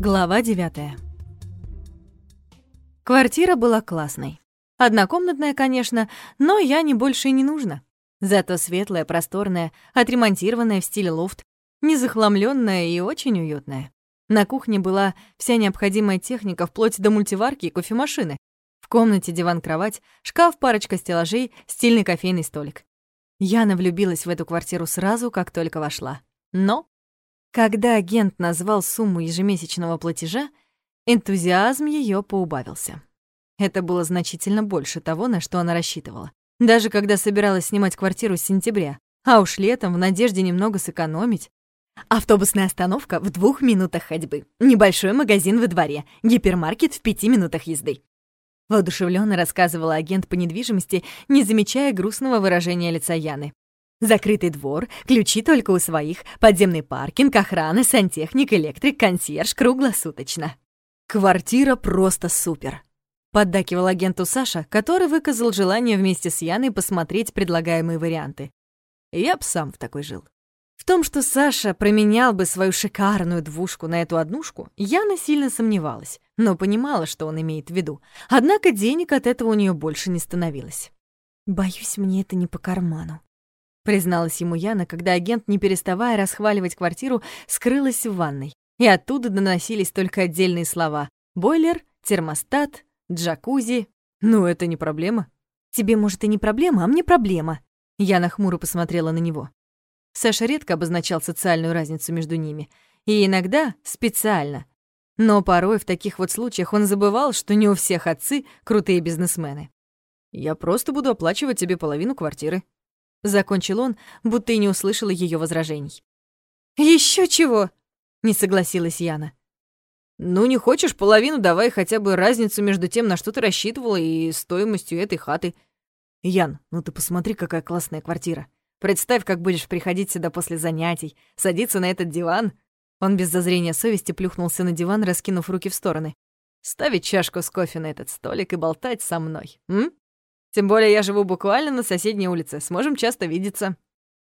Глава 9 Квартира была классной. Однокомнатная, конечно, но я не больше и не нужна. Зато светлая, просторная, отремонтированная в стиле лофт, незахламленная и очень уютная. На кухне была вся необходимая техника, вплоть до мультиварки и кофемашины. В комнате диван-кровать, шкаф, парочка стеллажей, стильный кофейный столик. Яна влюбилась в эту квартиру сразу, как только вошла. Но, когда агент назвал сумму ежемесячного платежа, энтузиазм ее поубавился. Это было значительно больше того, на что она рассчитывала. Даже когда собиралась снимать квартиру с сентября, а уж летом, в надежде немного сэкономить. Автобусная остановка в двух минутах ходьбы. Небольшой магазин во дворе. Гипермаркет в пяти минутах езды. Воодушевленно рассказывала агент по недвижимости, не замечая грустного выражения лица Яны. Закрытый двор, ключи только у своих, подземный паркинг, охрана, сантехник, электрик, консьерж круглосуточно. Квартира просто супер. Поддакивал агенту Саша, который выказал желание вместе с Яной посмотреть предлагаемые варианты. Я б сам в такой жил. В том, что Саша променял бы свою шикарную двушку на эту однушку, Яна сильно сомневалась, но понимала, что он имеет в виду. Однако денег от этого у нее больше не становилось. «Боюсь, мне это не по карману», — призналась ему Яна, когда агент, не переставая расхваливать квартиру, скрылась в ванной. И оттуда доносились только отдельные слова. Бойлер, термостат, Джакузи. Ну, это не проблема. Тебе, может, и не проблема, а мне проблема. Я нахмуро посмотрела на него. Саша редко обозначал социальную разницу между ними. И иногда специально. Но порой в таких вот случаях он забывал, что не у всех отцы крутые бизнесмены. «Я просто буду оплачивать тебе половину квартиры», — закончил он, будто и не услышала ее возражений. Еще чего?» — не согласилась Яна. «Ну, не хочешь половину, давай хотя бы разницу между тем, на что ты рассчитывала, и стоимостью этой хаты. Ян, ну ты посмотри, какая классная квартира. Представь, как будешь приходить сюда после занятий, садиться на этот диван». Он без зазрения совести плюхнулся на диван, раскинув руки в стороны. «Ставить чашку с кофе на этот столик и болтать со мной, м? Тем более я живу буквально на соседней улице, сможем часто видеться».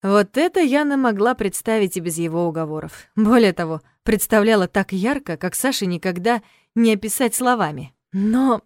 Вот это Яна могла представить и без его уговоров. Более того, представляла так ярко, как Саша никогда не описать словами. Но...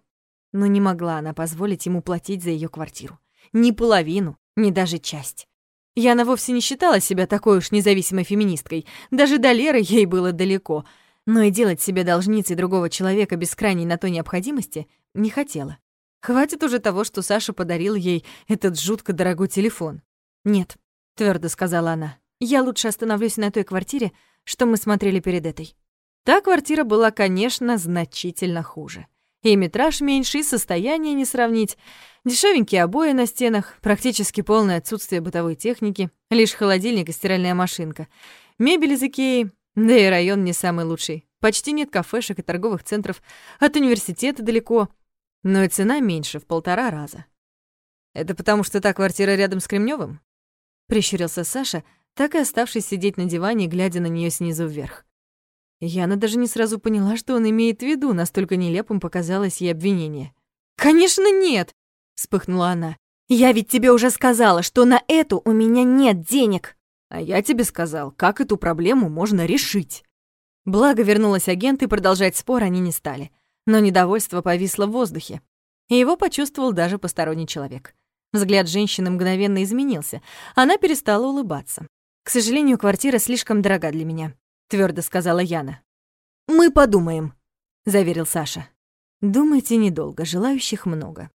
Но не могла она позволить ему платить за ее квартиру. Ни половину, ни даже часть. Яна вовсе не считала себя такой уж независимой феминисткой. Даже до Леры ей было далеко. Но и делать себе должницей другого человека без крайней на то необходимости не хотела. Хватит уже того, что Саша подарил ей этот жутко дорогой телефон. Нет, твердо сказала она. Я лучше остановлюсь на той квартире, что мы смотрели перед этой. Та квартира была, конечно, значительно хуже. И метраж меньше, и состояние не сравнить. Дешевенькие обои на стенах, практически полное отсутствие бытовой техники, лишь холодильник и стиральная машинка. Мебель из Икеи, да и район не самый лучший. Почти нет кафешек и торговых центров, от университета далеко, но и цена меньше в полтора раза. «Это потому, что та квартира рядом с Кремнёвым?» Прищурился Саша, так и оставшись сидеть на диване, глядя на нее снизу вверх. Яна даже не сразу поняла, что он имеет в виду, настолько нелепым показалось ей обвинение. «Конечно нет!» — вспыхнула она. «Я ведь тебе уже сказала, что на эту у меня нет денег!» «А я тебе сказал, как эту проблему можно решить!» Благо вернулась агент, и продолжать спор они не стали. Но недовольство повисло в воздухе. И его почувствовал даже посторонний человек. Взгляд женщины мгновенно изменился. Она перестала улыбаться. «К сожалению, квартира слишком дорога для меня», — твердо сказала Яна. «Мы подумаем», — заверил Саша. «Думайте недолго, желающих много».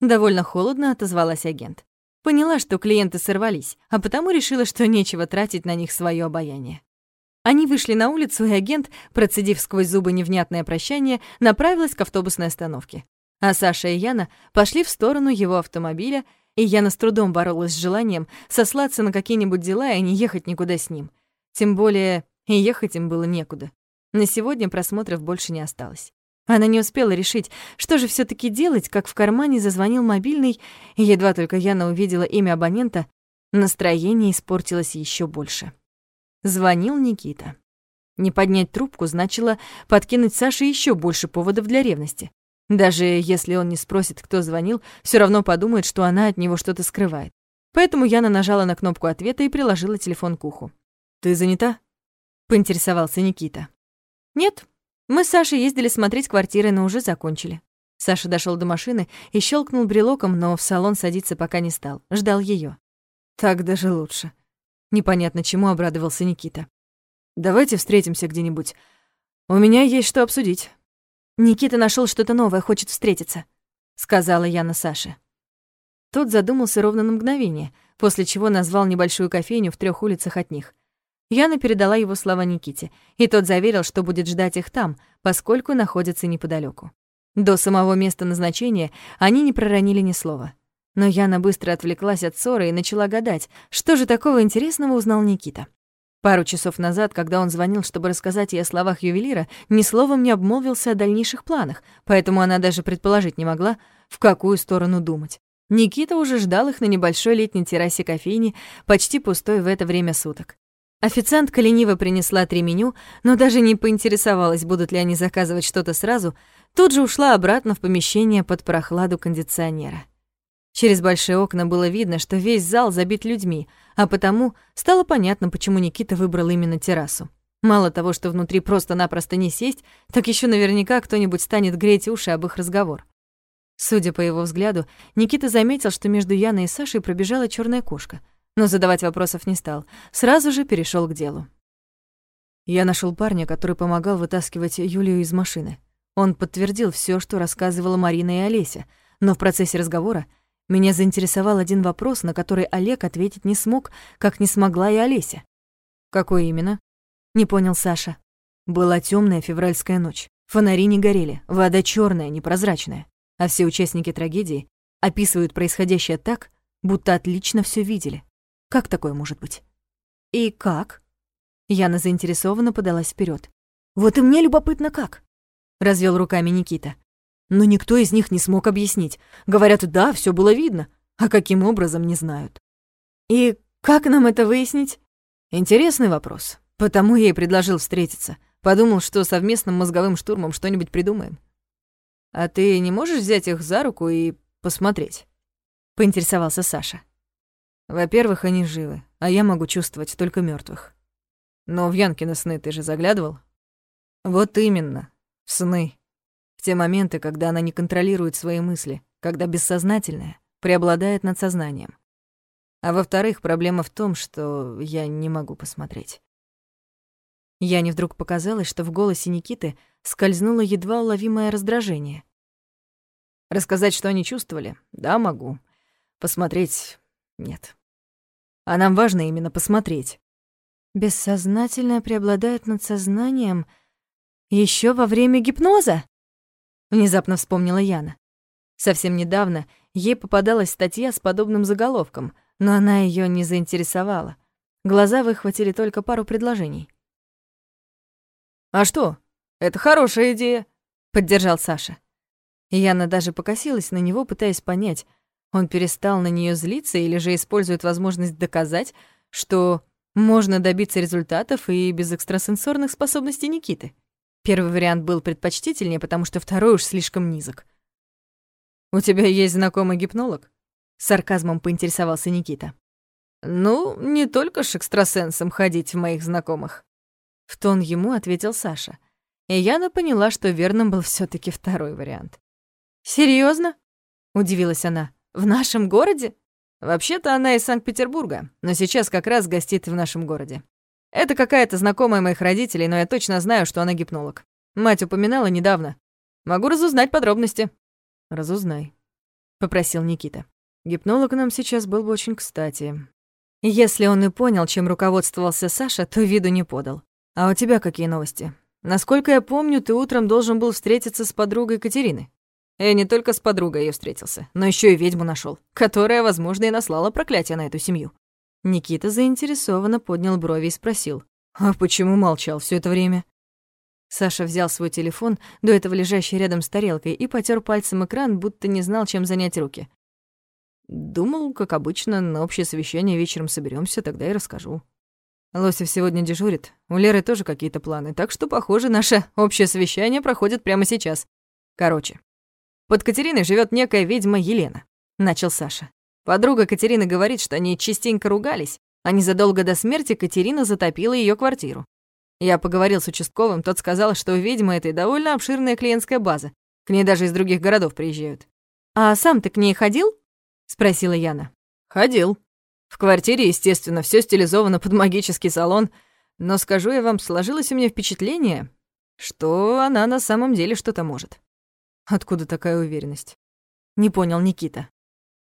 Довольно холодно отозвалась агент. Поняла, что клиенты сорвались, а потому решила, что нечего тратить на них свое обаяние. Они вышли на улицу, и агент, процедив сквозь зубы невнятное прощание, направилась к автобусной остановке. А Саша и Яна пошли в сторону его автомобиля, и Яна с трудом боролась с желанием сослаться на какие-нибудь дела и не ехать никуда с ним. Тем более и ехать им было некуда. На сегодня просмотров больше не осталось. Она не успела решить, что же все таки делать, как в кармане зазвонил мобильный, и едва только Яна увидела имя абонента, настроение испортилось еще больше. Звонил Никита. Не поднять трубку значило подкинуть Саше еще больше поводов для ревности. Даже если он не спросит, кто звонил, все равно подумает, что она от него что-то скрывает. Поэтому Яна нажала на кнопку ответа и приложила телефон к уху. «Ты занята?» — поинтересовался Никита. «Нет, Мы с Сашей ездили смотреть квартиры, но уже закончили. Саша дошел до машины и щелкнул брелоком, но в салон садиться пока не стал. Ждал ее. Так даже лучше. Непонятно чему обрадовался Никита. Давайте встретимся где-нибудь. У меня есть что обсудить. Никита нашел что-то новое, хочет встретиться, сказала Яна Саше. Тот задумался ровно на мгновение, после чего назвал небольшую кофейню в трех улицах от них. Яна передала его слова Никите, и тот заверил, что будет ждать их там, поскольку находится неподалеку. До самого места назначения они не проронили ни слова. Но Яна быстро отвлеклась от ссоры и начала гадать, что же такого интересного узнал Никита. Пару часов назад, когда он звонил, чтобы рассказать ей о словах ювелира, ни словом не обмолвился о дальнейших планах, поэтому она даже предположить не могла, в какую сторону думать. Никита уже ждал их на небольшой летней террасе кофейни, почти пустой в это время суток. Официантка лениво принесла три меню, но даже не поинтересовалась, будут ли они заказывать что-то сразу, тут же ушла обратно в помещение под прохладу кондиционера. Через большие окна было видно, что весь зал забит людьми, а потому стало понятно, почему Никита выбрал именно террасу. Мало того, что внутри просто-напросто не сесть, так еще наверняка кто-нибудь станет греть уши об их разговор. Судя по его взгляду, Никита заметил, что между Яной и Сашей пробежала черная кошка — но задавать вопросов не стал. Сразу же перешел к делу. Я нашел парня, который помогал вытаскивать Юлию из машины. Он подтвердил все, что рассказывала Марина и Олеся, но в процессе разговора меня заинтересовал один вопрос, на который Олег ответить не смог, как не смогла и Олеся. «Какой именно?» — не понял Саша. Была темная февральская ночь. Фонари не горели, вода черная, непрозрачная. А все участники трагедии описывают происходящее так, будто отлично все видели. Как такое может быть? И как? Яна заинтересованно подалась вперед. Вот и мне любопытно как. Развел руками Никита. Но никто из них не смог объяснить. Говорят, да, все было видно, а каким образом не знают. И как нам это выяснить? Интересный вопрос. Потому я и предложил встретиться. Подумал, что совместным мозговым штурмом что-нибудь придумаем. А ты не можешь взять их за руку и посмотреть? Поинтересовался Саша. Во-первых, они живы, а я могу чувствовать только мертвых. Но в Янкины сны ты же заглядывал? Вот именно, в сны. В те моменты, когда она не контролирует свои мысли, когда бессознательное преобладает над сознанием. А во-вторых, проблема в том, что я не могу посмотреть. Яне вдруг показалось, что в голосе Никиты скользнуло едва уловимое раздражение. Рассказать, что они чувствовали? Да, могу. Посмотреть — нет. А нам важно именно посмотреть. Бессознательное преобладает над сознанием еще во время гипноза? Внезапно вспомнила Яна. Совсем недавно ей попадалась статья с подобным заголовком, но она ее не заинтересовала. Глаза выхватили только пару предложений. «А что? Это хорошая идея», — поддержал Саша. Яна даже покосилась на него, пытаясь понять, он перестал на нее злиться или же использует возможность доказать, что можно добиться результатов и без экстрасенсорных способностей Никиты. Первый вариант был предпочтительнее, потому что второй уж слишком низок. «У тебя есть знакомый гипнолог?» — сарказмом поинтересовался Никита. «Ну, не только с экстрасенсом ходить в моих знакомых». В тон ему ответил Саша. И Яна поняла, что верным был все таки второй вариант. Серьезно? удивилась она. В нашем городе? Вообще-то она из Санкт-Петербурга, но сейчас как раз гостит в нашем городе. Это какая-то знакомая моих родителей, но я точно знаю, что она гипнолог. Мать упоминала недавно. Могу разузнать подробности. Разузнай, попросил Никита. Гипнолог нам сейчас был бы очень кстати. Если он и понял, чем руководствовался Саша, то виду не подал. А у тебя какие новости? Насколько я помню, ты утром должен был встретиться с подругой Катерины. Я не только с подругой ее встретился, но еще и ведьму нашел, которая, возможно, и наслала проклятие на эту семью. Никита заинтересованно поднял брови и спросил. «А почему молчал все это время?» Саша взял свой телефон, до этого лежащий рядом с тарелкой, и потер пальцем экран, будто не знал, чем занять руки. «Думал, как обычно, на общее совещание вечером соберемся, тогда и расскажу. Лосев сегодня дежурит, у Леры тоже какие-то планы, так что, похоже, наше общее совещание проходит прямо сейчас. Короче, под Катериной живет некая ведьма Елена», — начал Саша. Подруга Катерины говорит, что они частенько ругались, а незадолго до смерти Катерина затопила ее квартиру. Я поговорил с участковым, тот сказал, что у ведьмы этой довольно обширная клиентская база. К ней даже из других городов приезжают. «А сам ты к ней ходил?» — спросила Яна. «Ходил. В квартире, естественно, все стилизовано под магический салон, но скажу я вам, сложилось у меня впечатление, что она на самом деле что-то может». «Откуда такая уверенность?» — не понял Никита.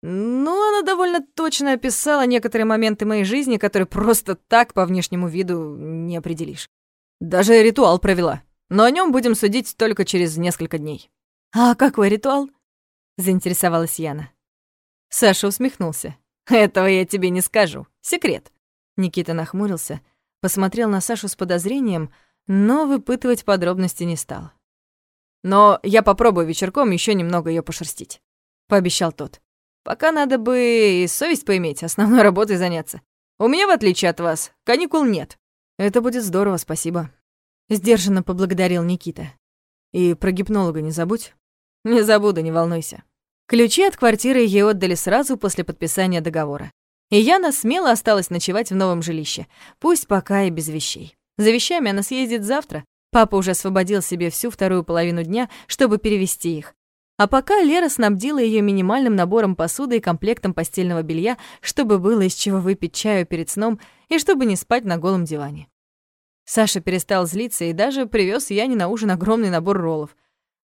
Ну, она довольно точно описала некоторые моменты моей жизни, которые просто так по внешнему виду не определишь. Даже ритуал провела, но о нем будем судить только через несколько дней. «А какой ритуал?» — заинтересовалась Яна. Саша усмехнулся. «Этого я тебе не скажу. Секрет». Никита нахмурился, посмотрел на Сашу с подозрением, но выпытывать подробности не стал. «Но я попробую вечерком еще немного ее пошерстить», — пообещал тот. Пока надо бы и совесть поиметь, основной работой заняться. У меня, в отличие от вас, каникул нет. Это будет здорово, спасибо. Сдержанно поблагодарил Никита. И про гипнолога не забудь. Не забуду, не волнуйся. Ключи от квартиры ей отдали сразу после подписания договора. И Яна смело осталась ночевать в новом жилище, пусть пока и без вещей. За вещами она съездит завтра. Папа уже освободил себе всю вторую половину дня, чтобы перевести их. А пока Лера снабдила ее минимальным набором посуды и комплектом постельного белья, чтобы было из чего выпить чаю перед сном и чтобы не спать на голом диване. Саша перестал злиться и даже привез Яне на ужин огромный набор роллов.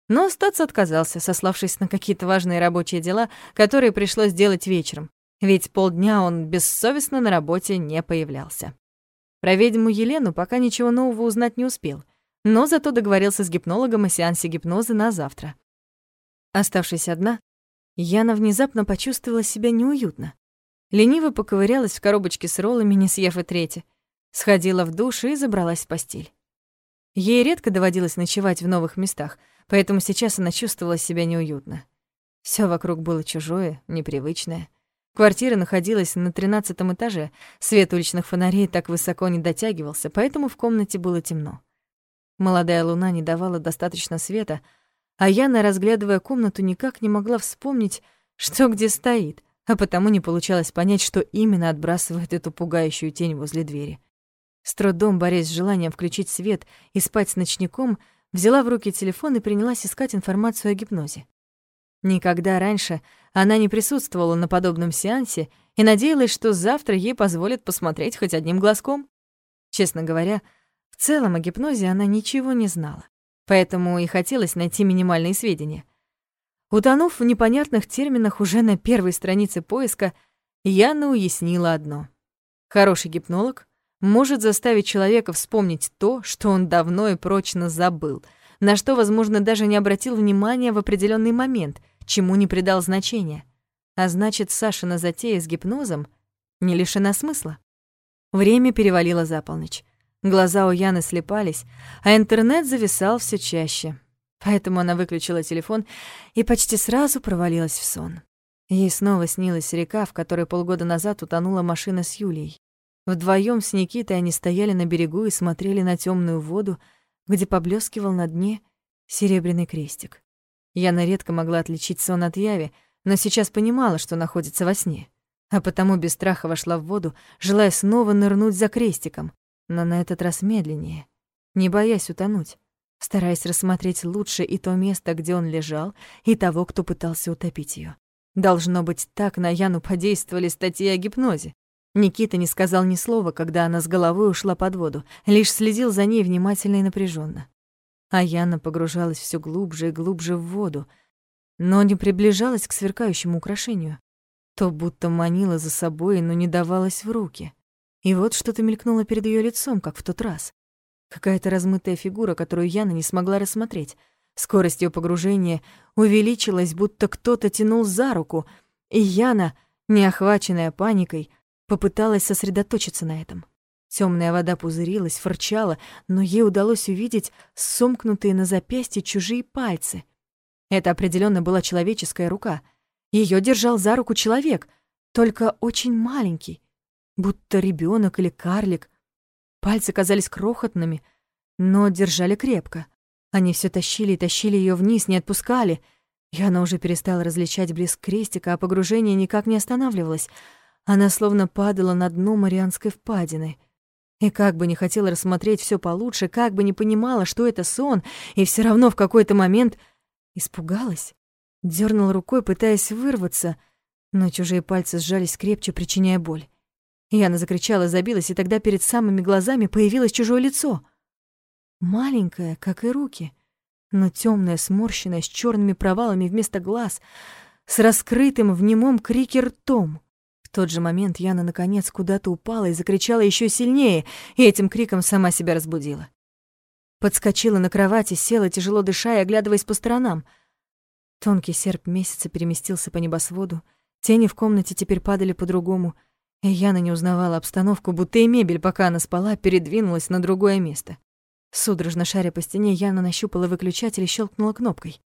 Но остаться отказался, сославшись на какие-то важные рабочие дела, которые пришлось делать вечером, ведь полдня он бессовестно на работе не появлялся. Про ведьму Елену пока ничего нового узнать не успел, но зато договорился с гипнологом о сеансе гипноза на завтра. Оставшись одна, Яна внезапно почувствовала себя неуютно. Лениво поковырялась в коробочке с роллами, не съев и третье. Сходила в душ и забралась в постель. Ей редко доводилось ночевать в новых местах, поэтому сейчас она чувствовала себя неуютно. Все вокруг было чужое, непривычное. Квартира находилась на тринадцатом этаже, свет уличных фонарей так высоко не дотягивался, поэтому в комнате было темно. Молодая луна не давала достаточно света, а Яна, разглядывая комнату, никак не могла вспомнить, что где стоит, а потому не получалось понять, что именно отбрасывает эту пугающую тень возле двери. С трудом, борясь с желанием включить свет и спать с ночником, взяла в руки телефон и принялась искать информацию о гипнозе. Никогда раньше она не присутствовала на подобном сеансе и надеялась, что завтра ей позволят посмотреть хоть одним глазком. Честно говоря, в целом о гипнозе она ничего не знала поэтому и хотелось найти минимальные сведения. Утонув в непонятных терминах уже на первой странице поиска, Яна уяснила одно. Хороший гипнолог может заставить человека вспомнить то, что он давно и прочно забыл, на что, возможно, даже не обратил внимания в определенный момент, чему не придал значения. А значит, Сашина затея с гипнозом не лишена смысла. Время перевалило за полночь. Глаза у Яны слепались, а интернет зависал все чаще. Поэтому она выключила телефон и почти сразу провалилась в сон. Ей снова снилась река, в которой полгода назад утонула машина с Юлией. Вдвоем с Никитой они стояли на берегу и смотрели на темную воду, где поблескивал на дне серебряный крестик. Яна редко могла отличить сон от яви, но сейчас понимала, что находится во сне, а потому без страха вошла в воду, желая снова нырнуть за крестиком но на этот раз медленнее, не боясь утонуть, стараясь рассмотреть лучше и то место, где он лежал, и того, кто пытался утопить ее. Должно быть, так на Яну подействовали статьи о гипнозе. Никита не сказал ни слова, когда она с головой ушла под воду, лишь следил за ней внимательно и напряженно. А Яна погружалась все глубже и глубже в воду, но не приближалась к сверкающему украшению. То будто манила за собой, но не давалась в руки. И вот что-то мелькнуло перед ее лицом, как в тот раз. Какая-то размытая фигура, которую Яна не смогла рассмотреть. Скорость ее погружения увеличилась, будто кто-то тянул за руку, и Яна, не охваченная паникой, попыталась сосредоточиться на этом. Темная вода пузырилась, фырчала, но ей удалось увидеть сомкнутые на запястье чужие пальцы. Это определенно была человеческая рука. Ее держал за руку человек, только очень маленький, будто ребенок или карлик. Пальцы казались крохотными, но держали крепко. Они все тащили и тащили ее вниз, не отпускали. И она уже перестала различать блеск крестика, а погружение никак не останавливалось. Она словно падала на дно Марианской впадины. И как бы не хотела рассмотреть все получше, как бы не понимала, что это сон, и все равно в какой-то момент испугалась, дернула рукой, пытаясь вырваться, но чужие пальцы сжались крепче, причиняя боль. Яна закричала, забилась, и тогда перед самыми глазами появилось чужое лицо. Маленькое, как и руки, но темное, сморщенное, с черными провалами вместо глаз, с раскрытым в немом крике ртом. В тот же момент Яна наконец куда-то упала и закричала еще сильнее, и этим криком сама себя разбудила. Подскочила на кровати, села, тяжело дыша и оглядываясь по сторонам. Тонкий серп месяца переместился по небосводу, тени в комнате теперь падали по-другому, Яна не узнавала обстановку, будто и мебель, пока она спала, передвинулась на другое место. Судорожно шаря по стене, Яна нащупала выключатель и щелкнула кнопкой.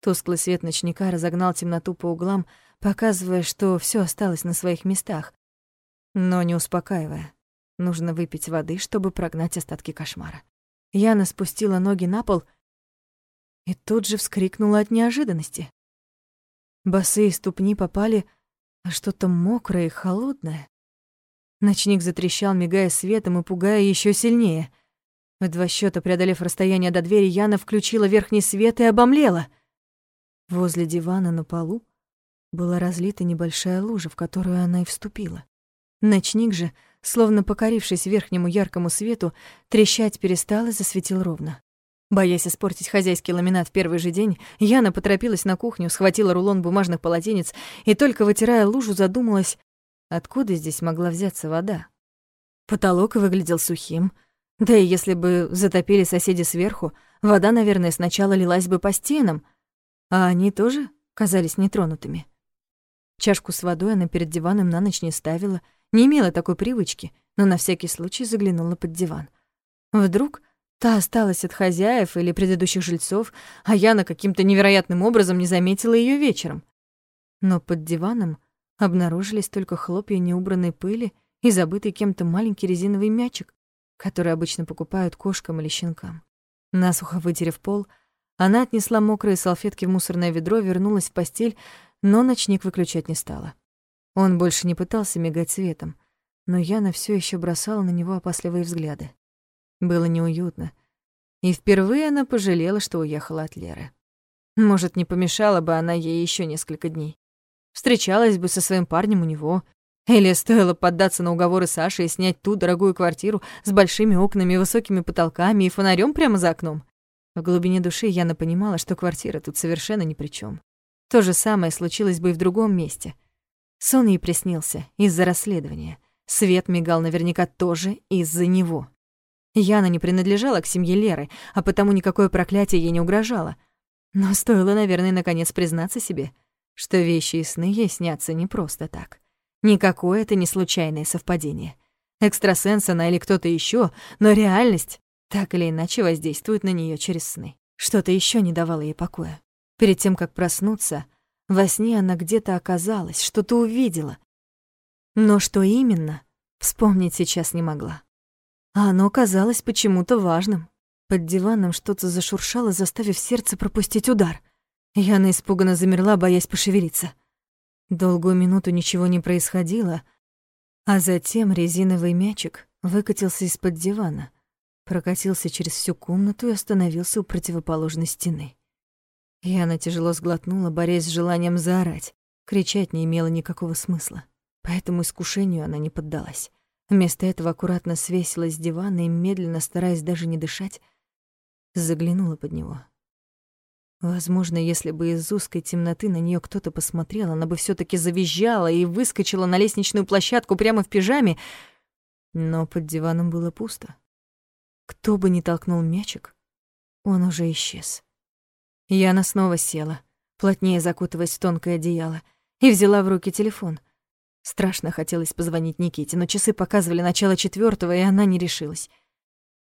Тусклый свет ночника разогнал темноту по углам, показывая, что все осталось на своих местах, но не успокаивая. Нужно выпить воды, чтобы прогнать остатки кошмара. Яна спустила ноги на пол и тут же вскрикнула от неожиданности. Босые ступни попали а что-то мокрое и холодное. Ночник затрещал, мигая светом и пугая еще сильнее — в два счета преодолев расстояние до двери, Яна включила верхний свет и обомлела. Возле дивана на полу была разлита небольшая лужа, в которую она и вступила. Ночник же, словно покорившись верхнему яркому свету, трещать перестал и засветил ровно. Боясь испортить хозяйский ламинат в первый же день, Яна поторопилась на кухню, схватила рулон бумажных полотенец и, только вытирая лужу, задумалась, откуда здесь могла взяться вода. Потолок выглядел сухим — да и если бы затопили соседи сверху, вода, наверное, сначала лилась бы по стенам, а они тоже казались нетронутыми. Чашку с водой она перед диваном на ночь не ставила, не имела такой привычки, но на всякий случай заглянула под диван. Вдруг та осталась от хозяев или предыдущих жильцов, а Яна каким-то невероятным образом не заметила ее вечером. Но под диваном обнаружились только хлопья неубранной пыли и забытый кем-то маленький резиновый мячик, которые обычно покупают кошкам или щенкам. Насухо вытерев пол, она отнесла мокрые салфетки в мусорное ведро, вернулась в постель, но ночник выключать не стала. Он больше не пытался мигать светом, но Яна все еще бросала на него опасливые взгляды. Было неуютно, и впервые она пожалела, что уехала от Леры. Может, не помешала бы она ей еще несколько дней. Встречалась бы со своим парнем у него, или стоило поддаться на уговоры Саши и снять ту дорогую квартиру с большими окнами, высокими потолками и фонарем прямо за окном? В глубине души Яна понимала, что квартира тут совершенно ни при чем. То же самое случилось бы и в другом месте. Сон ей приснился из-за расследования. Свет мигал наверняка тоже из-за него. Яна не принадлежала к семье Леры, а потому никакое проклятие ей не угрожало. Но стоило, наверное, наконец признаться себе, что вещи и сны ей снятся не просто так. Никакое это не случайное совпадение. Экстрасенс она или кто-то еще, но реальность так или иначе воздействует на нее через сны. Что-то еще не давало ей покоя. Перед тем, как проснуться, во сне она где-то оказалась, что-то увидела. Но что именно, вспомнить сейчас не могла. А оно казалось почему-то важным. Под диваном что-то зашуршало, заставив сердце пропустить удар. Яна испуганно замерла, боясь пошевелиться. Долгую минуту ничего не происходило, а затем резиновый мячик выкатился из-под дивана, прокатился через всю комнату и остановился у противоположной стены. Яна тяжело сглотнула, борясь с желанием заорать. Кричать не имело никакого смысла, поэтому искушению она не поддалась. Вместо этого аккуратно свесилась с дивана и, медленно, стараясь даже не дышать, заглянула под него. Возможно, если бы из узкой темноты на нее кто-то посмотрел, она бы все таки завизжала и выскочила на лестничную площадку прямо в пижаме, но под диваном было пусто. Кто бы ни толкнул мячик, он уже исчез. Яна снова села, плотнее закутываясь в тонкое одеяло, и взяла в руки телефон. Страшно хотелось позвонить Никите, но часы показывали начало четвертого, и она не решилась.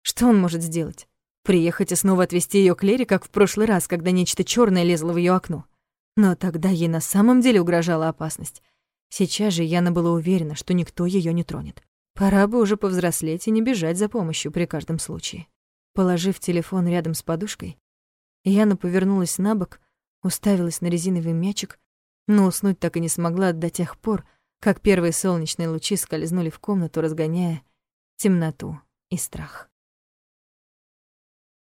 Что он может сделать? Приехать и снова отвезти ее к Лере, как в прошлый раз, когда нечто черное лезло в ее окно. Но тогда ей на самом деле угрожала опасность. Сейчас же Яна была уверена, что никто ее не тронет. Пора бы уже повзрослеть и не бежать за помощью при каждом случае. Положив телефон рядом с подушкой, Яна повернулась на бок, уставилась на резиновый мячик, но уснуть так и не смогла до тех пор, как первые солнечные лучи скользнули в комнату, разгоняя темноту и страх.